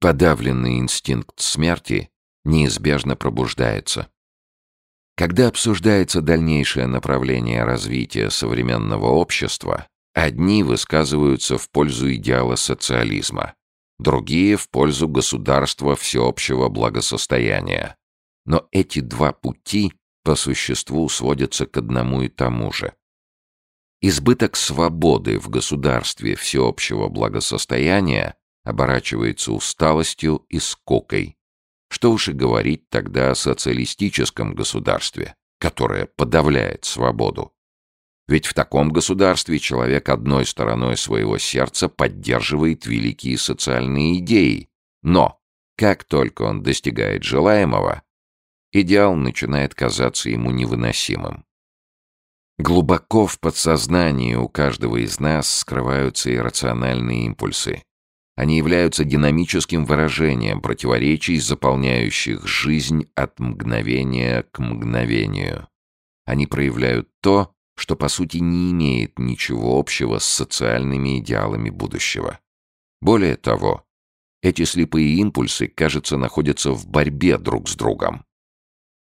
Подавленный инстинкт смерти неизбежно пробуждается. Когда обсуждается дальнейшее направление развития современного общества, одни высказываются в пользу идеала социализма, другие — в пользу государства всеобщего благосостояния. Но эти два пути по существу сводятся к одному и тому же. Избыток свободы в государстве всеобщего благосостояния оборачивается усталостью и скукой. Что уж и говорить тогда о социалистическом государстве, которое подавляет свободу. Ведь в таком государстве человек одной стороной своего сердца поддерживает великие социальные идеи, но как только он достигает желаемого, идеал начинает казаться ему невыносимым. Глубоко в подсознании у каждого из нас скрываются иррациональные импульсы. Они являются динамическим выражением противоречий, заполняющих жизнь от мгновения к мгновению. Они проявляют то, что по сути не имеет ничего общего с социальными идеалами будущего. Более того, эти слепые импульсы, кажется, находятся в борьбе друг с другом.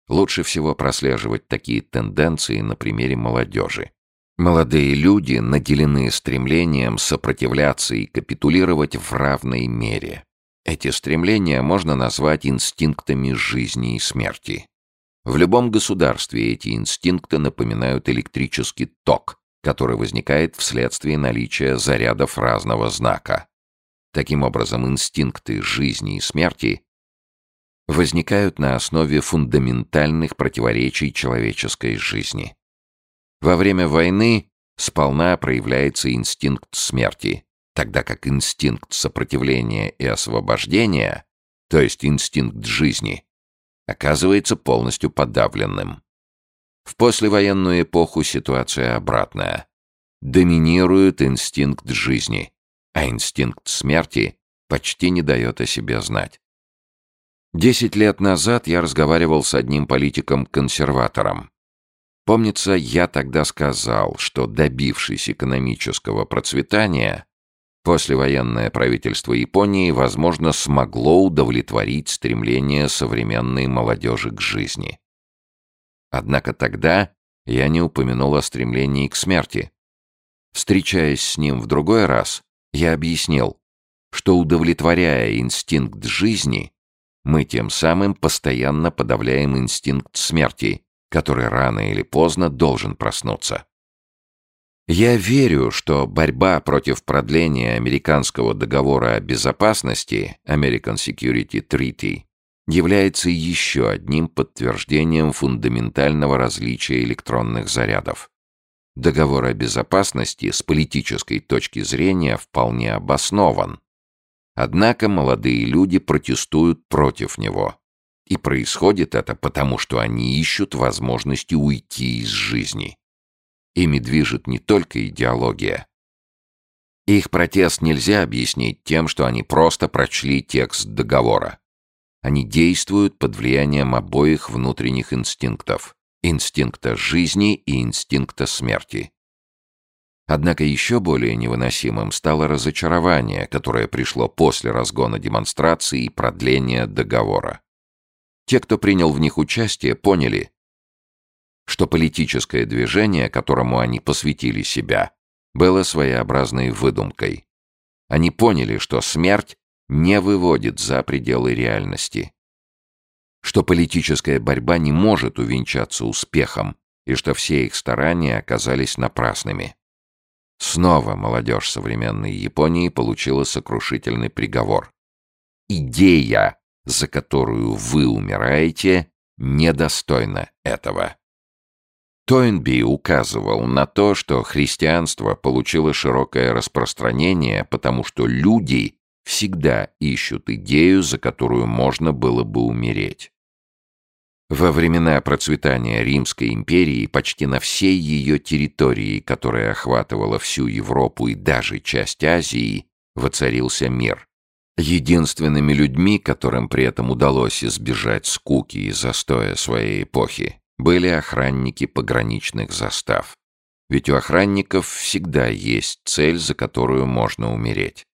Лучше всего прослеживать такие тенденции на примере молодежи. Молодые люди наделены стремлением сопротивляться и капитулировать в равной мере. Эти стремления можно назвать инстинктами жизни и смерти. В любом государстве эти инстинкты напоминают электрический ток, который возникает вследствие наличия зарядов разного знака. Таким образом, инстинкты жизни и смерти возникают на основе фундаментальных противоречий человеческой жизни. Во время войны сполна проявляется инстинкт смерти, тогда как инстинкт сопротивления и освобождения, то есть инстинкт жизни, оказывается полностью подавленным. В послевоенную эпоху ситуация обратная. Доминирует инстинкт жизни, а инстинкт смерти почти не дает о себе знать. Десять лет назад я разговаривал с одним политиком-консерватором. Помнится, я тогда сказал, что добившись экономического процветания, послевоенное правительство Японии, возможно, смогло удовлетворить стремление современной молодежи к жизни. Однако тогда я не упомянул о стремлении к смерти. Встречаясь с ним в другой раз, я объяснил, что удовлетворяя инстинкт жизни, мы тем самым постоянно подавляем инстинкт смерти, который рано или поздно должен проснуться. Я верю, что борьба против продления американского договора о безопасности American Security Treaty является еще одним подтверждением фундаментального различия электронных зарядов. Договор о безопасности с политической точки зрения вполне обоснован, Однако молодые люди протестуют против него. И происходит это потому, что они ищут возможности уйти из жизни. Ими движет не только идеология. Их протест нельзя объяснить тем, что они просто прочли текст договора. Они действуют под влиянием обоих внутренних инстинктов – инстинкта жизни и инстинкта смерти. Однако еще более невыносимым стало разочарование, которое пришло после разгона демонстрации и продления договора. Те, кто принял в них участие, поняли, что политическое движение, которому они посвятили себя, было своеобразной выдумкой. Они поняли, что смерть не выводит за пределы реальности, что политическая борьба не может увенчаться успехом и что все их старания оказались напрасными. Снова молодежь современной Японии получила сокрушительный приговор. Идея, за которую вы умираете, недостойна этого. Тойнби указывал на то, что христианство получило широкое распространение, потому что люди всегда ищут идею, за которую можно было бы умереть. Во времена процветания Римской империи почти на всей ее территории, которая охватывала всю Европу и даже часть Азии, воцарился мир. Единственными людьми, которым при этом удалось избежать скуки и застоя своей эпохи, были охранники пограничных застав. Ведь у охранников всегда есть цель, за которую можно умереть.